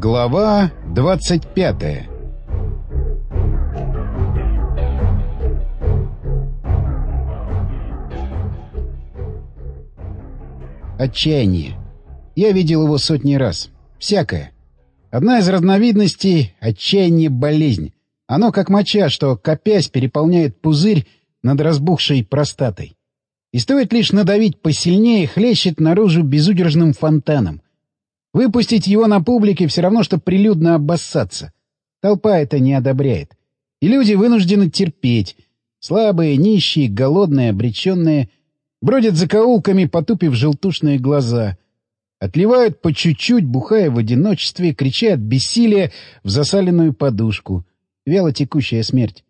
Глава 25 Отчаяние. Я видел его сотни раз. Всякое. Одна из разновидностей — отчаяние болезнь. Оно как моча, что, копясь, переполняет пузырь над разбухшей простатой. И стоит лишь надавить посильнее, хлещет наружу безудержным фонтаном. Выпустить его на публике все равно, что прилюдно обоссаться. Толпа это не одобряет. И люди вынуждены терпеть. Слабые, нищие, голодные, обреченные. Бродят за каулками, потупив желтушные глаза. Отливают по чуть-чуть, бухая в одиночестве, крича от бессилия в засаленную подушку. Вяло текущая смерть.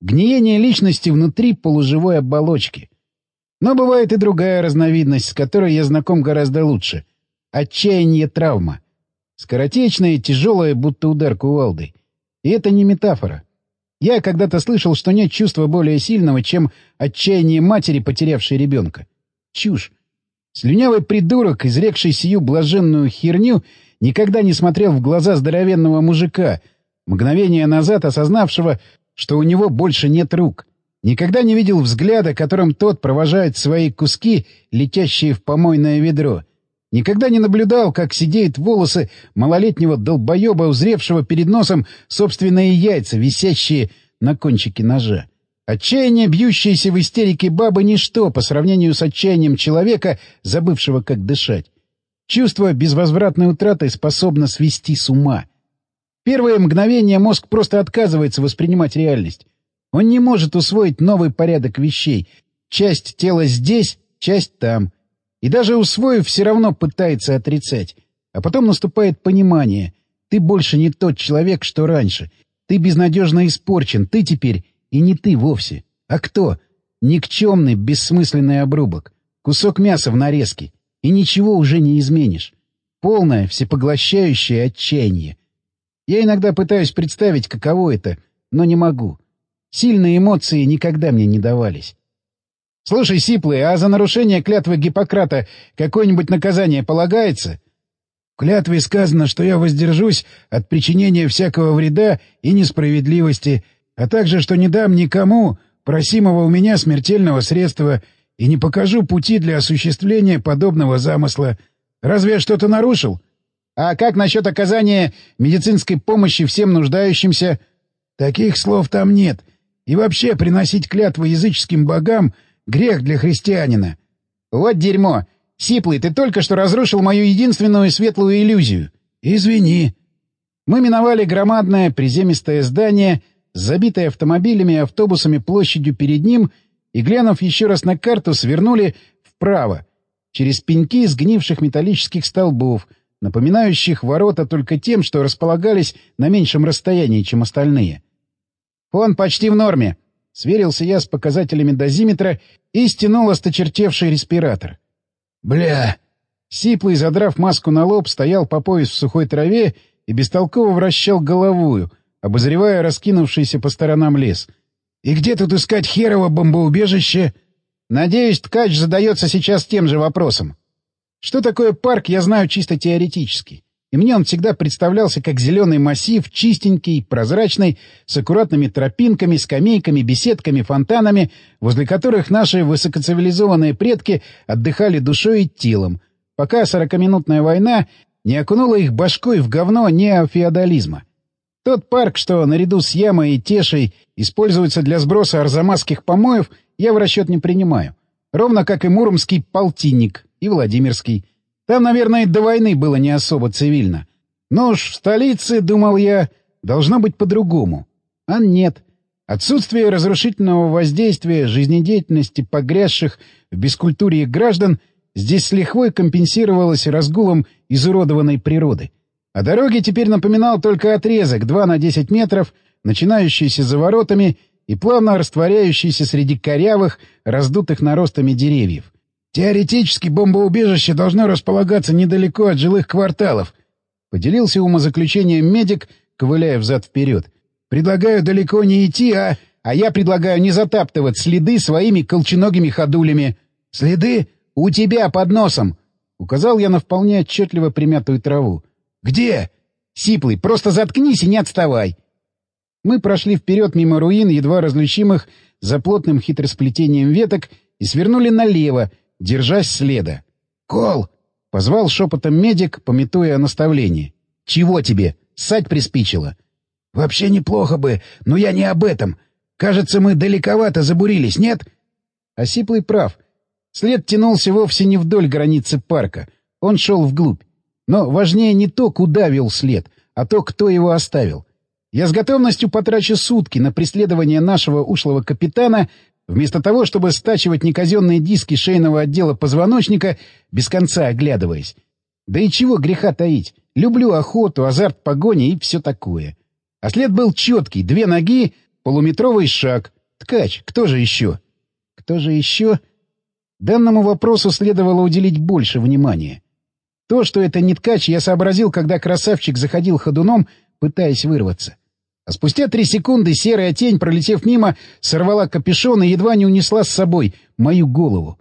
Гниение личности внутри полуживой оболочки. Но бывает и другая разновидность, с которой я знаком гораздо лучше. Отчаяние травма. Скоротечная, тяжелая, будто удар кувалдой. И это не метафора. Я когда-то слышал, что нет чувства более сильного, чем отчаяние матери, потерявшей ребенка. Чушь. Слюнявый придурок, изрекший сию блаженную херню, никогда не смотрел в глаза здоровенного мужика, мгновение назад осознавшего, что у него больше нет рук. Никогда не видел взгляда, которым тот провожает свои куски, летящие в помойное ведро. Никогда не наблюдал, как сидеют волосы малолетнего долбоеба, узревшего перед носом собственные яйца, висящие на кончике ножа. Отчаяние, бьющееся в истерике бабы, — ничто по сравнению с отчаянием человека, забывшего, как дышать. Чувство безвозвратной утраты способно свести с ума. Первое мгновение мозг просто отказывается воспринимать реальность. Он не может усвоить новый порядок вещей. Часть тела здесь, часть там. И даже усвоив, все равно пытается отрицать. А потом наступает понимание. Ты больше не тот человек, что раньше. Ты безнадежно испорчен. Ты теперь и не ты вовсе. А кто? Никчемный, бессмысленный обрубок. Кусок мяса в нарезке. И ничего уже не изменишь. Полное, всепоглощающее отчаяние. Я иногда пытаюсь представить, каково это, но не могу. Сильные эмоции никогда мне не давались. «Слушай, Сиплый, а за нарушение клятвы Гиппократа какое-нибудь наказание полагается?» «В клятве сказано, что я воздержусь от причинения всякого вреда и несправедливости, а также, что не дам никому просимого у меня смертельного средства и не покажу пути для осуществления подобного замысла. Разве я что-то нарушил?» «А как насчет оказания медицинской помощи всем нуждающимся?» «Таких слов там нет. И вообще приносить клятвы языческим богам — Грех для христианина. Вот дерьмо. Сиплый, ты только что разрушил мою единственную светлую иллюзию. Извини. Мы миновали громадное приземистое здание, забитое автомобилями и автобусами площадью перед ним, и, глянув еще раз на карту, свернули вправо, через пеньки сгнивших металлических столбов, напоминающих ворота только тем, что располагались на меньшем расстоянии, чем остальные. «Он почти в норме», Сверился я с показателями дозиметра и стянул осточертевший респиратор. «Бля!» Сиплый, задрав маску на лоб, стоял по пояс в сухой траве и бестолково вращал головую, обозревая раскинувшийся по сторонам лес. «И где тут искать херово бомбоубежище?» «Надеюсь, ткач задается сейчас тем же вопросом. Что такое парк, я знаю чисто теоретически и мне он всегда представлялся как зеленый массив, чистенький, прозрачный, с аккуратными тропинками, скамейками, беседками, фонтанами, возле которых наши высокоцивилизованные предки отдыхали душой и телом, пока сорокаминутная война не окунула их башкой в говно неофеодализма. Тот парк, что наряду с Ямой и Тешей используется для сброса арзамасских помоев, я в расчет не принимаю. Ровно как и Муромский полтинник и Владимирский. Там, наверное, до войны было не особо цивильно. Но уж в столице, думал я, должно быть по-другому. А нет. Отсутствие разрушительного воздействия жизнедеятельности погрязших в бескультуре граждан здесь с лихвой компенсировалось разгулом изуродованной природы. А дороги теперь напоминал только отрезок 2 на 10 метров, начинающийся за воротами и плавно растворяющийся среди корявых, раздутых наростами деревьев. Теоретически бомбоубежище должно располагаться недалеко от жилых кварталов. Поделился умозаключением медик, ковыляя взад-вперед. Предлагаю далеко не идти, а... А я предлагаю не затаптывать следы своими колченогими ходулями. Следы у тебя под носом. Указал я на вполне отчетливо примятую траву. Где? Сиплый, просто заткнись и не отставай!» Мы прошли вперед мимо руин, едва различимых за плотным хитросплетением веток, и свернули налево, держась следа. «Кол!» — позвал шепотом медик, пометуя о наставлении. «Чего тебе? Ссать приспичило?» «Вообще неплохо бы, но я не об этом. Кажется, мы далековато забурились, нет?» Осиплый прав. След тянулся вовсе не вдоль границы парка. Он шел вглубь. Но важнее не то, куда вел след, а то, кто его оставил. Я с готовностью потрачу сутки на преследование нашего ушлого капитана, вместо того, чтобы стачивать неказенные диски шейного отдела позвоночника, без конца оглядываясь. Да и чего греха таить. Люблю охоту, азарт погони и все такое. А след был четкий, две ноги, полуметровый шаг. Ткач, кто же еще? Кто же еще? Данному вопросу следовало уделить больше внимания. То, что это не ткач, я сообразил, когда красавчик заходил ходуном, пытаясь вырваться. А спустя три секунды серая тень, пролетев мимо, сорвала капюшон и едва не унесла с собой мою голову.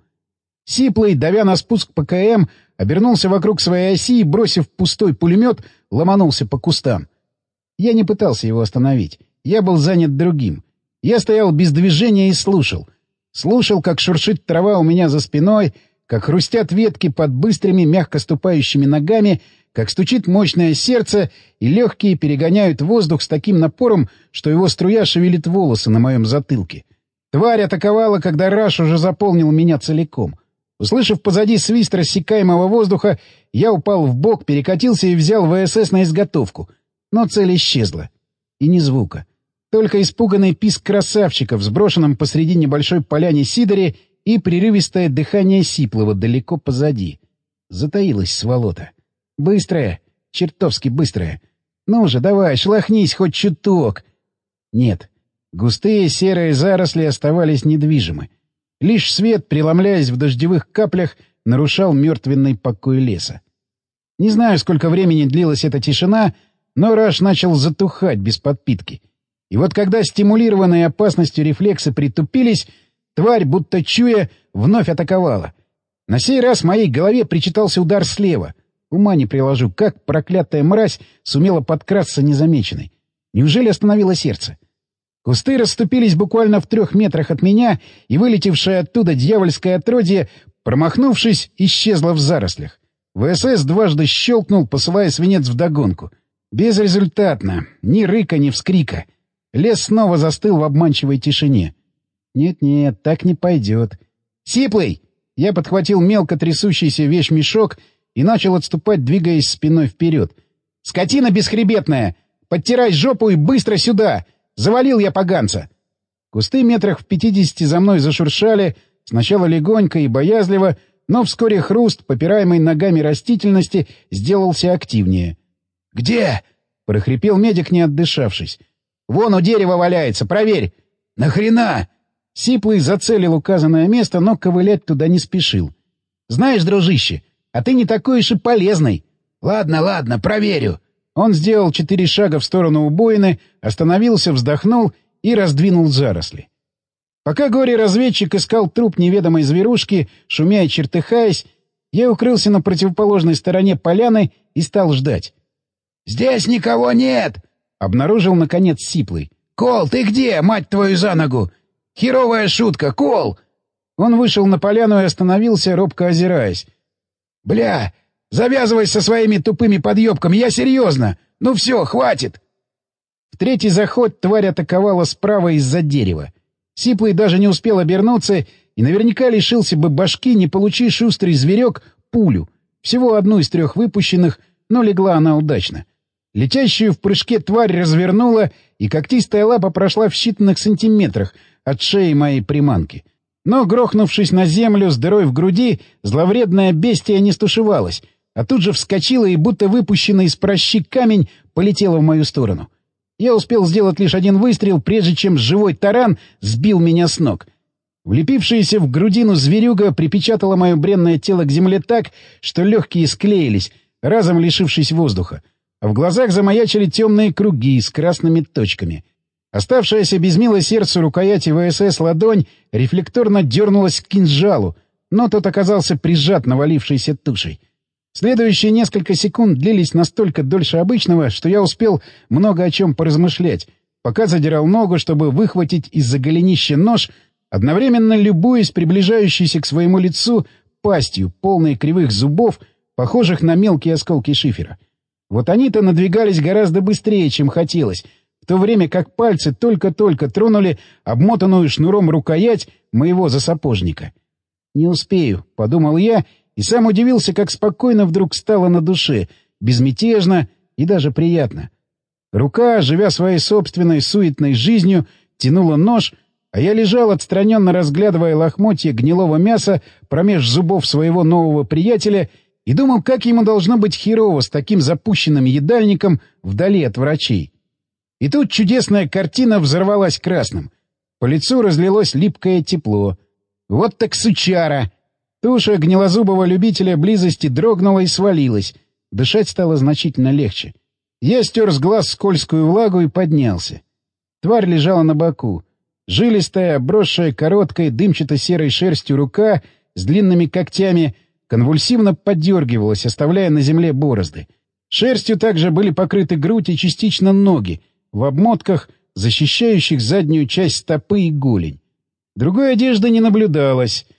Сиплый, давя на спуск ПКМ, обернулся вокруг своей оси и, бросив пустой пулемет, ломанулся по кустам. Я не пытался его остановить. Я был занят другим. Я стоял без движения и слушал. Слушал, как шуршит трава у меня за спиной, как хрустят ветки под быстрыми, мягко ступающими ногами, как стучит мощное сердце, и легкие перегоняют воздух с таким напором, что его струя шевелит волосы на моем затылке. Тварь атаковала, когда раш уже заполнил меня целиком. Услышав позади свист рассекаемого воздуха, я упал в бок, перекатился и взял ВСС на изготовку. Но цель исчезла. И ни звука. Только испуганный писк красавчиков, сброшенном посреди небольшой поляне Сидоре и прерывистое дыхание Сиплова далеко позади. Затаилась сволота. Быстрая, чертовски быстрая. Ну же, давай, шлахнись хоть чуток. Нет. Густые серые заросли оставались недвижимы. Лишь свет, преломляясь в дождевых каплях, нарушал мертвенный покой леса. Не знаю, сколько времени длилась эта тишина, но Раш начал затухать без подпитки. И вот когда стимулированные опасностью рефлексы притупились, Тварь, будто чуя, вновь атаковала. На сей раз моей голове причитался удар слева. Ума не приложу, как проклятая мразь сумела подкрасться незамеченной. Неужели остановило сердце? Кусты расступились буквально в трех метрах от меня, и вылетевшее оттуда дьявольское отродье, промахнувшись, исчезло в зарослях. ВСС дважды щелкнул, посылая свинец вдогонку. Безрезультатно. Ни рыка, ни вскрика. Лес снова застыл в обманчивой тишине. Нет-нет, так не пойдет. «Сиплый!» Я подхватил мелко трясущийся вещмешок и начал отступать, двигаясь спиной вперед. «Скотина бесхребетная! Подтирай жопу и быстро сюда! Завалил я поганца!» Кусты метрах в пятидесяти за мной зашуршали, сначала легонько и боязливо, но вскоре хруст, попираемый ногами растительности, сделался активнее. «Где?» — прохрипел медик, не отдышавшись. «Вон у дерева валяется, проверь!» «Нахрена?» Сиплый зацелил указанное место, но ковылять туда не спешил. «Знаешь, дружище, а ты не такой уж и полезный». «Ладно, ладно, проверю». Он сделал четыре шага в сторону убоины, остановился, вздохнул и раздвинул заросли. Пока горе-разведчик искал труп неведомой зверушки, шумя и чертыхаясь, я укрылся на противоположной стороне поляны и стал ждать. «Здесь никого нет!» — обнаружил, наконец, Сиплый. «Кол, ты где, мать твою за ногу? Херовая шутка, Кол!» Он вышел на поляну и остановился, робко озираясь. «Бля, завязывай со своими тупыми подъебками, я серьезно! Ну все, хватит!» В третий заход тварь атаковала справа из-за дерева. Сиплый даже не успел обернуться и наверняка лишился бы башки, не получи шустрый зверек пулю. Всего одну из трех выпущенных, но легла она удачно. Летящую в прыжке тварь развернула, и когтистая лапа прошла в считанных сантиметрах — от шеи моей приманки. Но, грохнувшись на землю с дырой в груди, зловредная бестия не стушевалась, а тут же вскочила и, будто выпущенный из прощи камень, полетела в мою сторону. Я успел сделать лишь один выстрел, прежде чем живой таран сбил меня с ног. Влепившаяся в грудину зверюга припечатала мое бренное тело к земле так, что легкие склеились, разом лишившись воздуха, а в глазах замаячили темные круги с красными точками — Оставшаяся без милой сердцу рукояти ВСС ладонь рефлекторно дернулась к кинжалу, но тот оказался прижат навалившейся тушей. Следующие несколько секунд длились настолько дольше обычного, что я успел много о чем поразмышлять, пока задирал ногу, чтобы выхватить из-за голенища нож, одновременно любуясь приближающейся к своему лицу пастью, полной кривых зубов, похожих на мелкие осколки шифера. Вот они-то надвигались гораздо быстрее, чем хотелось, то время как пальцы только-только тронули обмотанную шнуром рукоять моего засапожника. «Не успею», — подумал я, и сам удивился, как спокойно вдруг стало на душе, безмятежно и даже приятно. Рука, живя своей собственной суетной жизнью, тянула нож, а я лежал, отстраненно разглядывая лохмотья гнилого мяса промеж зубов своего нового приятеля и думал, как ему должно быть херово с таким запущенным едальником вдали от врачей. И тут чудесная картина взорвалась красным. По лицу разлилось липкое тепло. Вот так сучара! Туша гнилозубого любителя близости дрогнула и свалилась. Дышать стало значительно легче. Я стер с глаз скользкую влагу и поднялся. Тварь лежала на боку. Жилистая, обросшая короткой, дымчато-серой шерстью рука с длинными когтями конвульсивно подергивалась, оставляя на земле борозды. Шерстью также были покрыты грудь и частично ноги, в обмотках, защищающих заднюю часть стопы и голень. Другой одежды не наблюдалось —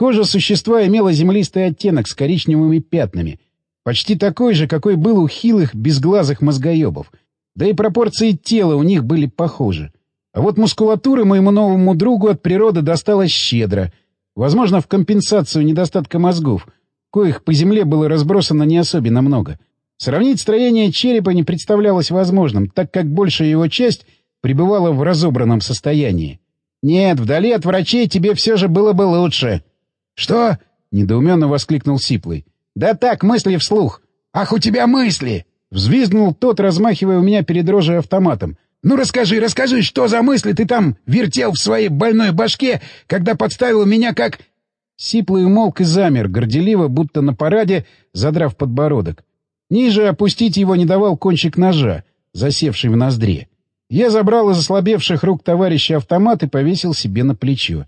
Кожа существа имела землистый оттенок с коричневыми пятнами, почти такой же, какой был у хилых, безглазых мозгоебов. Да и пропорции тела у них были похожи. А вот мускулатуры моему новому другу от природы досталось щедро. Возможно, в компенсацию недостатка мозгов, коих по земле было разбросано не особенно много. Сравнить строение черепа не представлялось возможным, так как большая его часть пребывала в разобранном состоянии. «Нет, вдали от врачей тебе все же было бы лучше», «Что?» — недоуменно воскликнул Сиплый. «Да так, мысли вслух». «Ах, у тебя мысли!» — взвизгнул тот, размахивая у меня перед рожей автоматом. «Ну расскажи, расскажи, что за мысли ты там вертел в своей больной башке, когда подставил меня как...» Сиплый умолк и замер, горделиво, будто на параде, задрав подбородок. Ниже опустить его не давал кончик ножа, засевший в ноздре. Я забрал из ослабевших рук товарища автомат и повесил себе на плечо.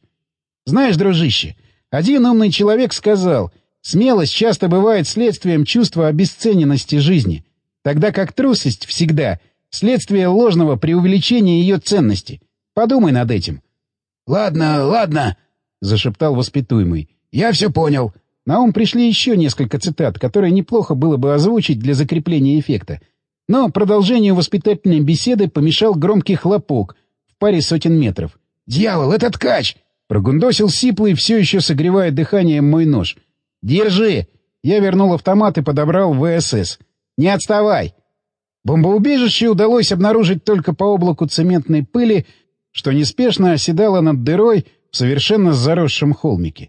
«Знаешь, дружище, один умный человек сказал, смелость часто бывает следствием чувства обесцененности жизни, тогда как трусость всегда следствие ложного преувеличения ее ценности. Подумай над этим. — Ладно, ладно, — зашептал воспитуемый. — Я все понял. На ум пришли еще несколько цитат, которые неплохо было бы озвучить для закрепления эффекта. Но продолжению воспитательной беседы помешал громкий хлопок в паре сотен метров. «Дьявол, это ткач! Прогундосил сиплый, все еще согревая дыханием мой нож. «Держи!» Я вернул автомат и подобрал ВСС. «Не отставай!» Бомбоубежище удалось обнаружить только по облаку цементной пыли, что неспешно оседало над дырой в совершенно заросшем холмике.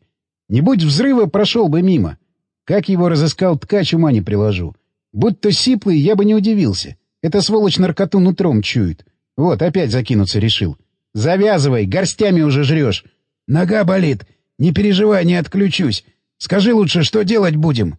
Не будь взрыва, прошел бы мимо. Как его разыскал ткач, ума не приложу. Будь то сиплый, я бы не удивился. Это сволочь наркоту нутром чует. Вот, опять закинуться решил. «Завязывай, горстями уже жрешь. Нога болит. Не переживай, не отключусь. Скажи лучше, что делать будем?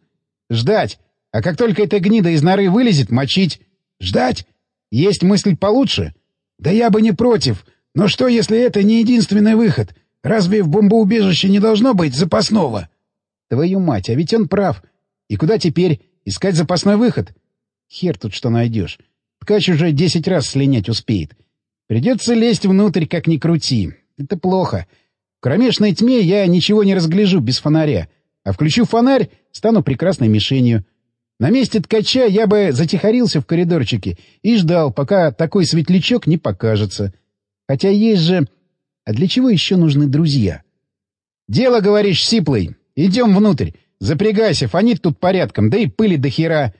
Ждать. А как только эта гнида из норы вылезет, мочить. Ждать? Есть мысль получше? Да я бы не против. Но что, если это не единственный выход? Разве в бомбоубежище не должно быть запасного? Твою мать, а ведь он прав. И куда теперь? Искать запасной выход? Хер тут что найдешь. Ткач уже десять раз слинять успеет. Придется лезть внутрь, как ни крути. Это плохо. — кромешной тьме я ничего не разгляжу без фонаря, а включу фонарь, стану прекрасной мишенью. На месте ткача я бы затихарился в коридорчике и ждал, пока такой светлячок не покажется. Хотя есть же... А для чего еще нужны друзья? «Дело, говоришь, сиплый. Идем внутрь. Запрягайся, фонит тут порядком, да и пыли до хера».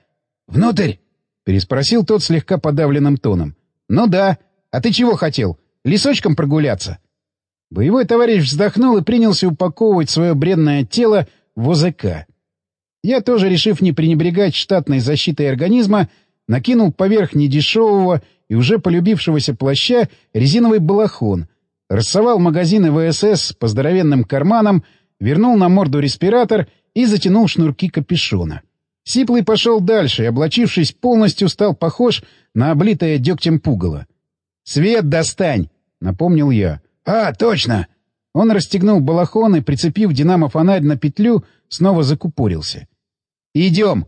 «Внутрь?» — переспросил тот слегка подавленным тоном. «Ну да. А ты чего хотел? Лесочком прогуляться?» Боевой товарищ вздохнул и принялся упаковывать свое бренное тело в ОЗК. Я тоже, решив не пренебрегать штатной защитой организма, накинул поверх недешевого и уже полюбившегося плаща резиновый балахон, рассовал магазины ВСС по здоровенным карманам, вернул на морду респиратор и затянул шнурки капюшона. Сиплый пошел дальше и, облачившись полностью, стал похож на облитое дегтем пугало. «Свет достань!» — напомнил я. «А, точно!» Он расстегнул балахон и, прицепив динамо-фонарь на петлю, снова закупорился. Идем!»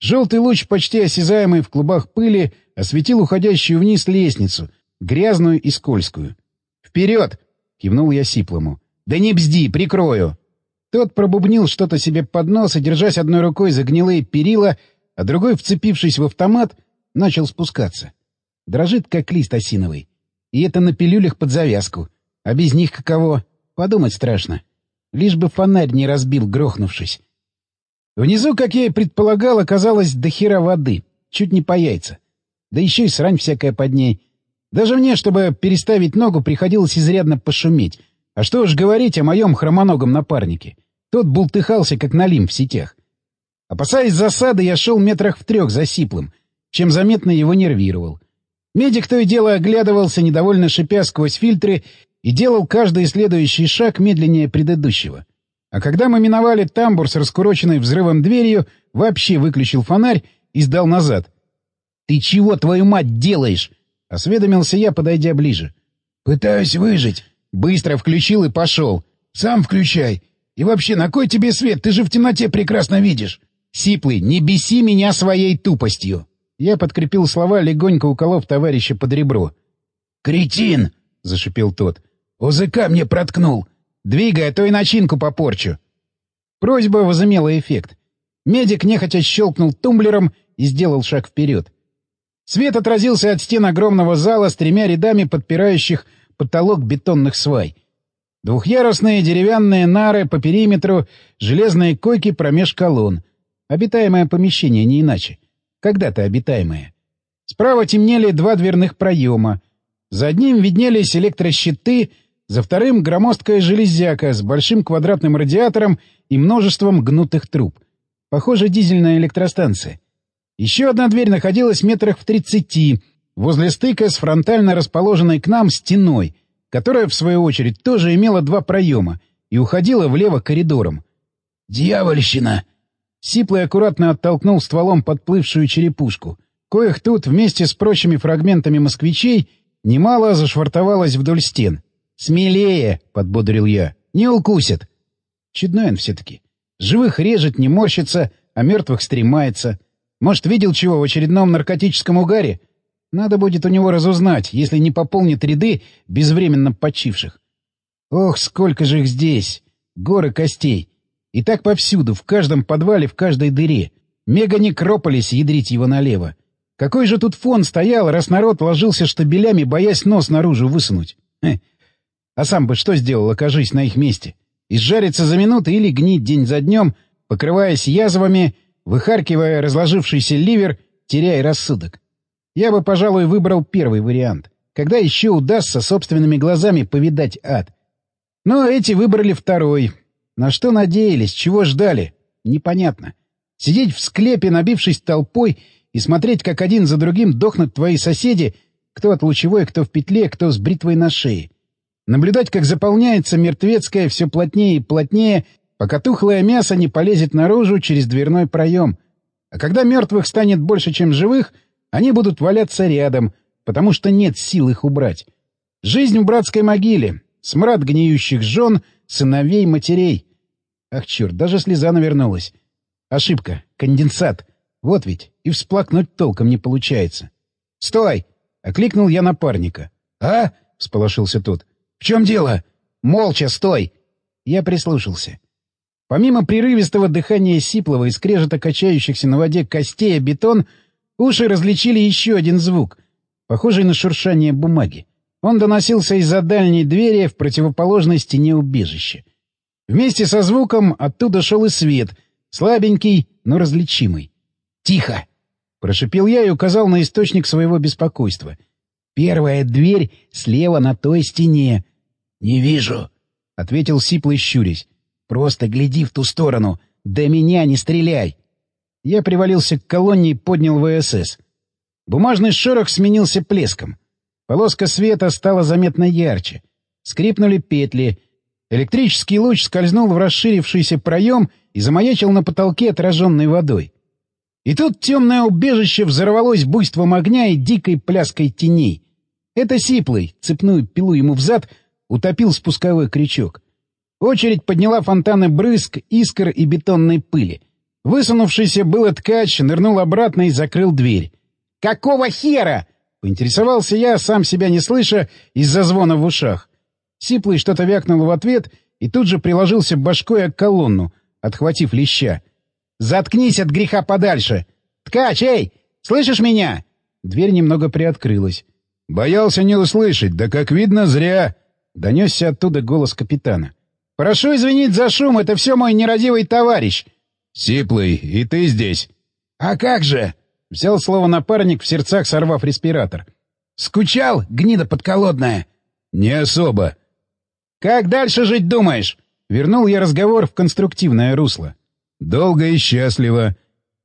Желтый луч, почти осязаемый в клубах пыли, осветил уходящую вниз лестницу, грязную и скользкую. «Вперед!» — кивнул я Сиплому. «Да не бзди, прикрою!» Тот пробубнил что-то себе под нос и, держась одной рукой за гнилые перила, а другой, вцепившись в автомат, начал спускаться. Дрожит, как лист осиновый. И это на пилюлях под завязку. А без них каково? Подумать страшно. Лишь бы фонарь не разбил, грохнувшись. Внизу, как я и предполагал, оказалось до хера воды. Чуть не по яйца. Да еще и срань всякая под ней. Даже мне, чтобы переставить ногу, приходилось изрядно пошуметь. А что уж говорить о моем хромоногом напарнике. Тот бултыхался, как налим в сетях. Опасаясь засады, я шел метрах в трех за сиплым, чем заметно его нервировал. Медик то и дело оглядывался, недовольно шипя сквозь фильтры, и делал каждый следующий шаг медленнее предыдущего. А когда мы миновали тамбур с раскуроченной взрывом дверью, вообще выключил фонарь и сдал назад. «Ты чего, твою мать, делаешь?» — осведомился я, подойдя ближе. «Пытаюсь выжить». Быстро включил и пошел. «Сам включай. И вообще, на кой тебе свет? Ты же в темноте прекрасно видишь». «Сиплый, не беси меня своей тупостью!» Я подкрепил слова, легонько уколов товарища под ребро. «Кретин!» — зашипел тот. «ОЗК мне проткнул!» «Двигай, а то и начинку попорчу!» Просьба возымела эффект. Медик нехотя щелкнул тумблером и сделал шаг вперед. Свет отразился от стен огромного зала с тремя рядами подпирающих потолок бетонных свай. Двухъярусные деревянные нары по периметру, железные койки промеж колонн. Обитаемое помещение, не иначе когда-то обитаемые. Справа темнели два дверных проема. За одним виднелись электрощиты, за вторым — громоздкая железяка с большим квадратным радиатором и множеством гнутых труб. Похоже, дизельная электростанция. Еще одна дверь находилась метрах в тридцати, возле стыка с фронтально расположенной к нам стеной, которая, в свою очередь, тоже имела два проема и уходила влево коридором. «Дьявольщина!» Сиплый аккуратно оттолкнул стволом подплывшую черепушку. Коих тут вместе с прочими фрагментами москвичей немало зашвартовалось вдоль стен. «Смелее!» — подбодрил я. «Не укусят!» Чудной он все-таки. Живых режет, не морщится, а мертвых стремается. Может, видел чего в очередном наркотическом угаре? Надо будет у него разузнать, если не пополнит ряды безвременно почивших. Ох, сколько же их здесь! Горы костей! И так повсюду, в каждом подвале, в каждой дыре. Мега-некрополис, ядрить его налево. Какой же тут фон стоял, раз народ ложился штабелями, боясь нос наружу высунуть? Хе. А сам бы что сделал, окажись на их месте? Изжариться за минуты или гнить день за днем, покрываясь язвами, выхаркивая разложившийся ливер, теряя рассудок? Я бы, пожалуй, выбрал первый вариант. Когда еще удастся собственными глазами повидать ад? Но эти выбрали второй, на что надеялись, чего ждали? Непонятно. Сидеть в склепе, набившись толпой, и смотреть, как один за другим дохнут твои соседи, кто от лучевой, кто в петле, кто с бритвой на шее. Наблюдать, как заполняется мертвецкое все плотнее и плотнее, пока тухлое мясо не полезет наружу через дверной проем. А когда мертвых станет больше, чем живых, они будут валяться рядом, потому что нет сил их убрать. Жизнь в братской могиле, смрад гниющих жен — Сыновей, матерей. Ах, черт, даже слеза навернулась. Ошибка. Конденсат. Вот ведь. И всплакнуть толком не получается. «Стой!» — окликнул я напарника. «А?» — всполошился тот. «В чем дело?» «Молча, стой!» Я прислушался. Помимо прерывистого дыхания сиплого и скрежета качающихся на воде костей о бетон, уши различили еще один звук, похожий на шуршание бумаги. Он доносился из-за дальней двери в противоположной стене убежища. Вместе со звуком оттуда шел и свет, слабенький, но различимый. «Тихо!» — прошипел я и указал на источник своего беспокойства. «Первая дверь слева на той стене». «Не вижу», — ответил сиплый щурясь. «Просто гляди в ту сторону. До меня не стреляй!» Я привалился к колонне и поднял ВСС. Бумажный шорох сменился плеском. Полоска света стала заметно ярче. Скрипнули петли. Электрический луч скользнул в расширившийся проем и замаячил на потолке отраженной водой. И тут темное убежище взорвалось буйством огня и дикой пляской теней. Это Сиплый, цепную пилу ему взад, утопил спусковой крючок. Очередь подняла фонтаны брызг, искр и бетонной пыли. Высунувшийся было ткач нырнул обратно и закрыл дверь. «Какого хера?» — поинтересовался я, сам себя не слыша, из-за звона в ушах. Сиплый что-то вякнул в ответ и тут же приложился башкой о колонну, отхватив леща. «Заткнись от греха подальше! Ткач, эй! Слышишь меня?» Дверь немного приоткрылась. «Боялся не услышать, да, как видно, зря!» — донесся оттуда голос капитана. «Прошу извинить за шум, это все мой нерадивый товарищ!» «Сиплый, и ты здесь!» «А как же!» — взял слово напарник, в сердцах сорвав респиратор. «Скучал, гнида подколодная?» «Не особо». «Как дальше жить думаешь?» Вернул я разговор в конструктивное русло. «Долго и счастливо».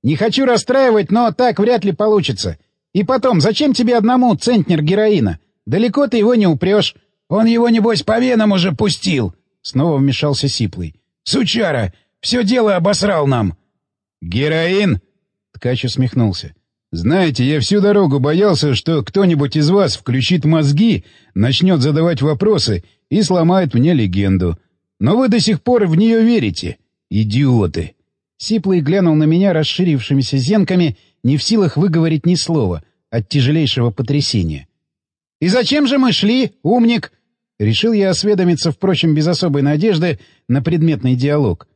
«Не хочу расстраивать, но так вряд ли получится. И потом, зачем тебе одному центнер героина? Далеко ты его не упрешь. Он его, небось, по венам уже пустил!» Снова вмешался Сиплый. «Сучара! Все дело обосрал нам!» «Героин?» Ткач усмехнулся. «Знаете, я всю дорогу боялся, что кто-нибудь из вас включит мозги, начнет задавать вопросы и сломает мне легенду. Но вы до сих пор в нее верите. Идиоты!» Сиплый глянул на меня расширившимися зенками, не в силах выговорить ни слова от тяжелейшего потрясения. «И зачем же мы шли, умник?» Решил я осведомиться, впрочем, без особой надежды на предметный диалог.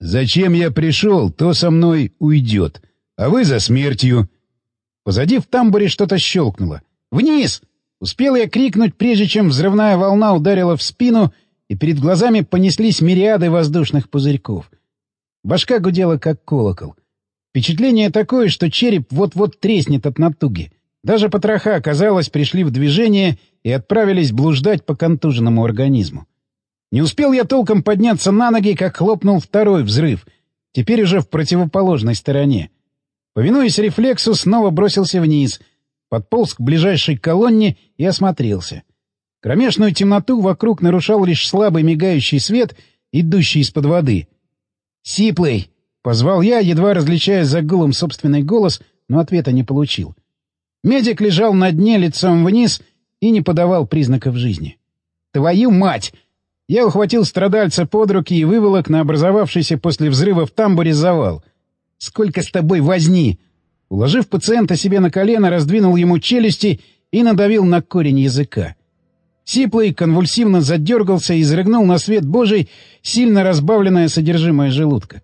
«Зачем я пришел, то со мной уйдет, а вы за смертью». Позади в тамбуре что-то щелкнуло. «Вниз!» Успел я крикнуть, прежде чем взрывная волна ударила в спину, и перед глазами понеслись мириады воздушных пузырьков. Башка гудела, как колокол. Впечатление такое, что череп вот-вот треснет от натуги. Даже потроха, казалось, пришли в движение и отправились блуждать по контуженному организму. Не успел я толком подняться на ноги, как хлопнул второй взрыв, теперь уже в противоположной стороне. Повинуясь рефлексу, снова бросился вниз, подполз к ближайшей колонне и осмотрелся. Кромешную темноту вокруг нарушал лишь слабый мигающий свет, идущий из-под воды. «Сиплый!» — позвал я, едва различая за гулом собственный голос, но ответа не получил. — Медик лежал на дне лицом вниз и не подавал признаков жизни. «Твою мать!» Я ухватил страдальца под руки и выволок на образовавшийся после взрыва в тамбуре завал. «Сколько с тобой возни!» Уложив пациента себе на колено, раздвинул ему челюсти и надавил на корень языка. Сиплый конвульсивно задергался и изрыгнул на свет Божий сильно разбавленное содержимое желудка.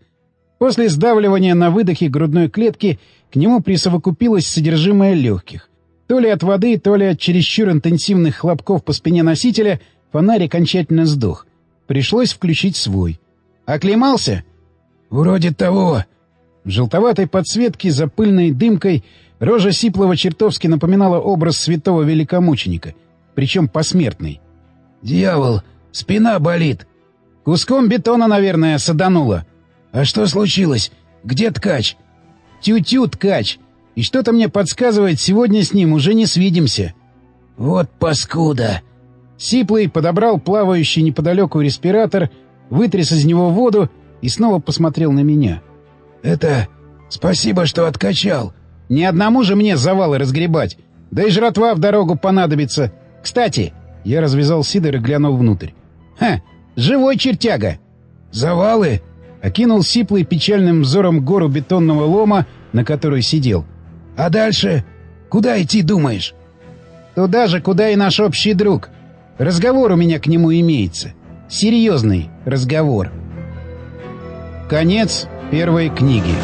После сдавливания на выдохе грудной клетки к нему присовокупилось содержимое легких. То ли от воды, то ли от чересчур интенсивных хлопков по спине носителя фонарь окончательно сдох. Пришлось включить свой. «Оклемался?» «Вроде того». В желтоватой подсветке за пыльной дымкой рожа Сиплова чертовски напоминала образ святого великомученика, причем посмертный. «Дьявол, спина болит». «Куском бетона, наверное, садануло». «А что случилось? Где ткач?» Тю-тю, ткач! И что-то мне подсказывает, сегодня с ним уже не свидимся. Вот паскуда! Сиплый подобрал плавающий неподалеку респиратор, вытряс из него воду и снова посмотрел на меня. «Это... спасибо, что откачал!» «Не одному же мне завалы разгребать! Да и жратва в дорогу понадобится! Кстати...» Я развязал сидор и глянул внутрь. «Ха! Живой чертяга!» «Завалы?» окинул сиплый печальным взором гору бетонного лома, на которой сидел. «А дальше? Куда идти думаешь?» «Туда же, куда и наш общий друг. Разговор у меня к нему имеется. Серьезный разговор». Конец первой книги.